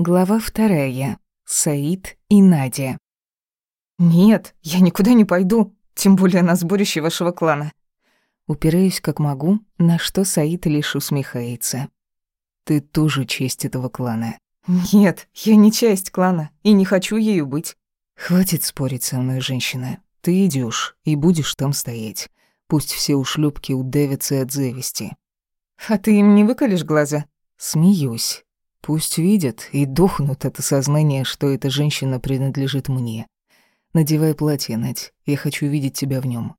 Глава вторая. Саид и Надя. «Нет, я никуда не пойду, тем более на сборище вашего клана». Упираюсь как могу, на что Саид лишь усмехается. «Ты тоже часть этого клана». «Нет, я не часть клана и не хочу ею быть». «Хватит спорить со мной, женщина. Ты идешь и будешь там стоять. Пусть все ушлепки удавятся от зависти». «А ты им не выколешь глаза?» Смеюсь. Пусть видят и дохнут от осознания, что эта женщина принадлежит мне. Надевай платье, Надь, я хочу видеть тебя в нем.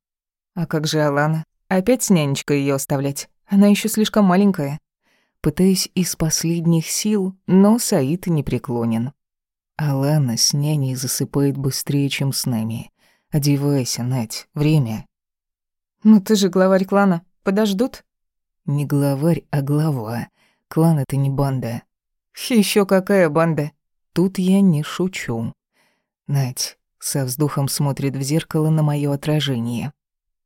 А как же Алана? Опять с нянечкой ее оставлять? Она еще слишком маленькая. Пытаюсь из последних сил, но Саид не преклонен. Алана с няней засыпает быстрее, чем с нами. Одевайся, Надь, время. Ну ты же главарь клана, подождут? Не главарь, а глава. Клан — это не банда. Еще какая банда? Тут я не шучу. Надь со вздохом смотрит в зеркало на мое отражение.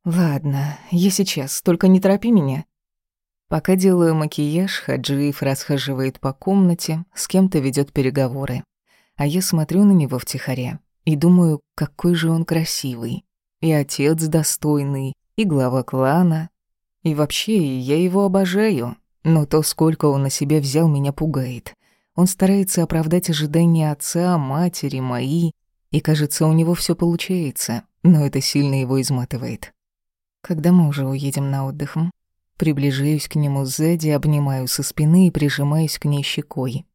Ладно, я сейчас, только не торопи меня. Пока делаю макияж, Хаджиев расхаживает по комнате, с кем-то ведет переговоры. А я смотрю на него втихаря и думаю, какой же он красивый. И отец достойный, и глава клана. И вообще, я его обожаю. Но то, сколько он на себя взял, меня пугает. Он старается оправдать ожидания отца, матери, мои, и, кажется, у него все получается, но это сильно его изматывает. Когда мы уже уедем на отдых? Приближаюсь к нему сзади, обнимаю со спины и прижимаюсь к ней щекой.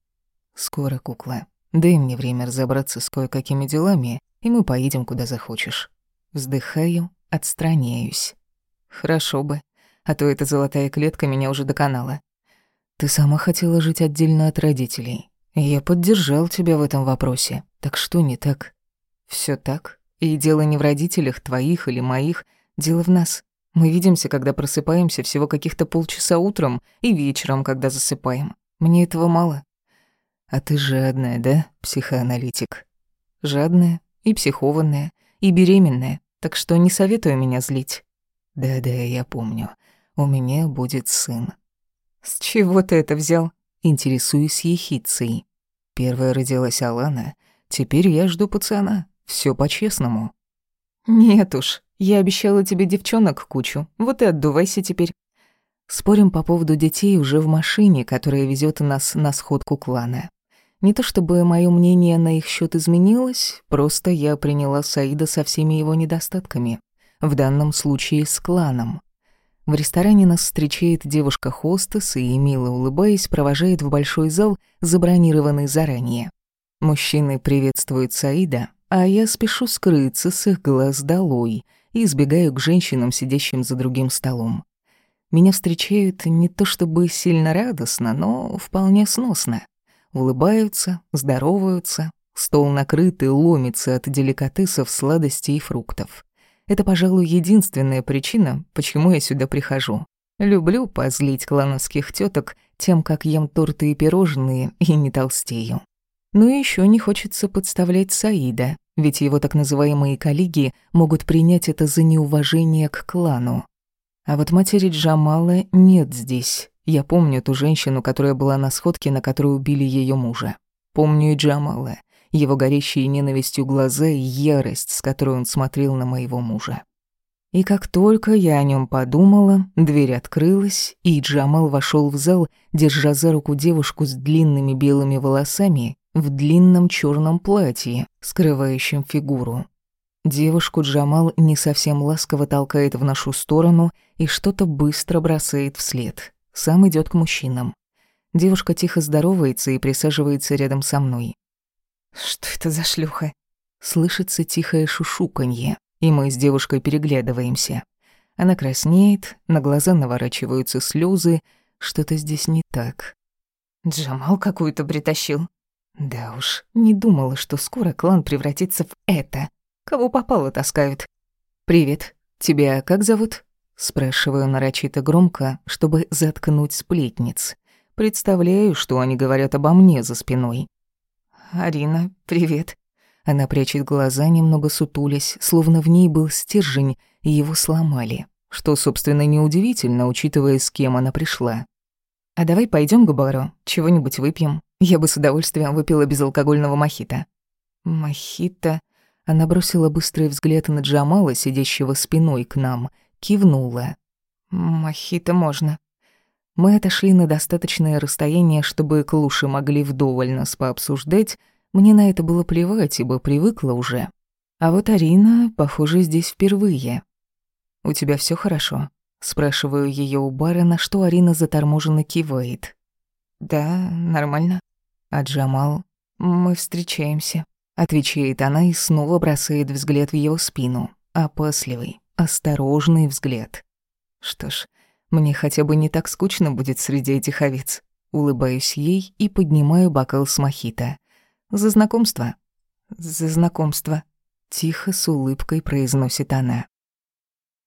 Скоро, кукла. Дай мне время разобраться с кое-какими делами, и мы поедем куда захочешь. Вздыхаю, отстраняюсь. Хорошо бы а то эта золотая клетка меня уже доконала. Ты сама хотела жить отдельно от родителей. Я поддержал тебя в этом вопросе. Так что не так? Все так. И дело не в родителях твоих или моих, дело в нас. Мы видимся, когда просыпаемся всего каких-то полчаса утром и вечером, когда засыпаем. Мне этого мало. А ты жадная, да, психоаналитик? Жадная и психованная, и беременная, так что не советую меня злить. Да-да, я помню. У меня будет сын. С чего ты это взял? Интересуюсь ехицей. Первая родилась Алана, теперь я жду пацана. Все по-честному. Нет уж, я обещала тебе девчонок кучу, вот и отдувайся теперь. Спорим по поводу детей уже в машине, которая везет нас на сходку клана. Не то чтобы мое мнение на их счет изменилось, просто я приняла Саида со всеми его недостатками. В данном случае с кланом. В ресторане нас встречает девушка-хостес и, мило улыбаясь, провожает в большой зал, забронированный заранее. Мужчины приветствуют Саида, а я спешу скрыться с их глаз долой и избегаю к женщинам, сидящим за другим столом. Меня встречают не то чтобы сильно радостно, но вполне сносно. Улыбаются, здороваются, стол накрыт и ломится от деликатесов, сладостей и фруктов. Это, пожалуй, единственная причина, почему я сюда прихожу. Люблю позлить клановских теток тем, как ем торты и пирожные и не толстею. Но еще не хочется подставлять Саида, ведь его так называемые коллеги могут принять это за неуважение к клану. А вот матери Джамала нет здесь. Я помню ту женщину, которая была на сходке, на которой убили ее мужа. Помню и Джамала его горящие ненавистью глаза и ярость, с которой он смотрел на моего мужа. И как только я о нем подумала, дверь открылась, и Джамал вошел в зал, держа за руку девушку с длинными белыми волосами в длинном черном платье, скрывающем фигуру. Девушку Джамал не совсем ласково толкает в нашу сторону и что-то быстро бросает вслед. Сам идет к мужчинам. Девушка тихо здоровается и присаживается рядом со мной. Что это за шлюха? Слышится тихое шушуканье, и мы с девушкой переглядываемся. Она краснеет, на глаза наворачиваются слезы, что-то здесь не так. Джамал какую-то притащил. Да уж, не думала, что скоро клан превратится в это. Кого попало таскают. «Привет, тебя как зовут?» Спрашиваю нарочито громко, чтобы заткнуть сплетниц. Представляю, что они говорят обо мне за спиной. Арина, привет». Она прячет глаза, немного сутулясь, словно в ней был стержень, и его сломали. Что, собственно, неудивительно, учитывая, с кем она пришла. А давай пойдем к бару, чего-нибудь выпьем. Я бы с удовольствием выпила безалкогольного мохито». «Мохито...» Она бросила быстрый взгляд на Джамала, сидящего спиной к нам, кивнула. «Мохито можно». Мы отошли на достаточное расстояние, чтобы клуши могли вдоволь нас пообсуждать. Мне на это было плевать, ибо привыкла уже. А вот Арина, похоже, здесь впервые. «У тебя все хорошо?» Спрашиваю ее у бара, на что Арина заторможенно кивает. «Да, нормально». А Джамал? «Мы встречаемся», — отвечает она и снова бросает взгляд в его спину. Опасливый, осторожный взгляд. Что ж, мне хотя бы не так скучно будет среди этих овец. Улыбаюсь ей и поднимаю бокал с мохито. За знакомство. За знакомство. Тихо, с улыбкой произносит она.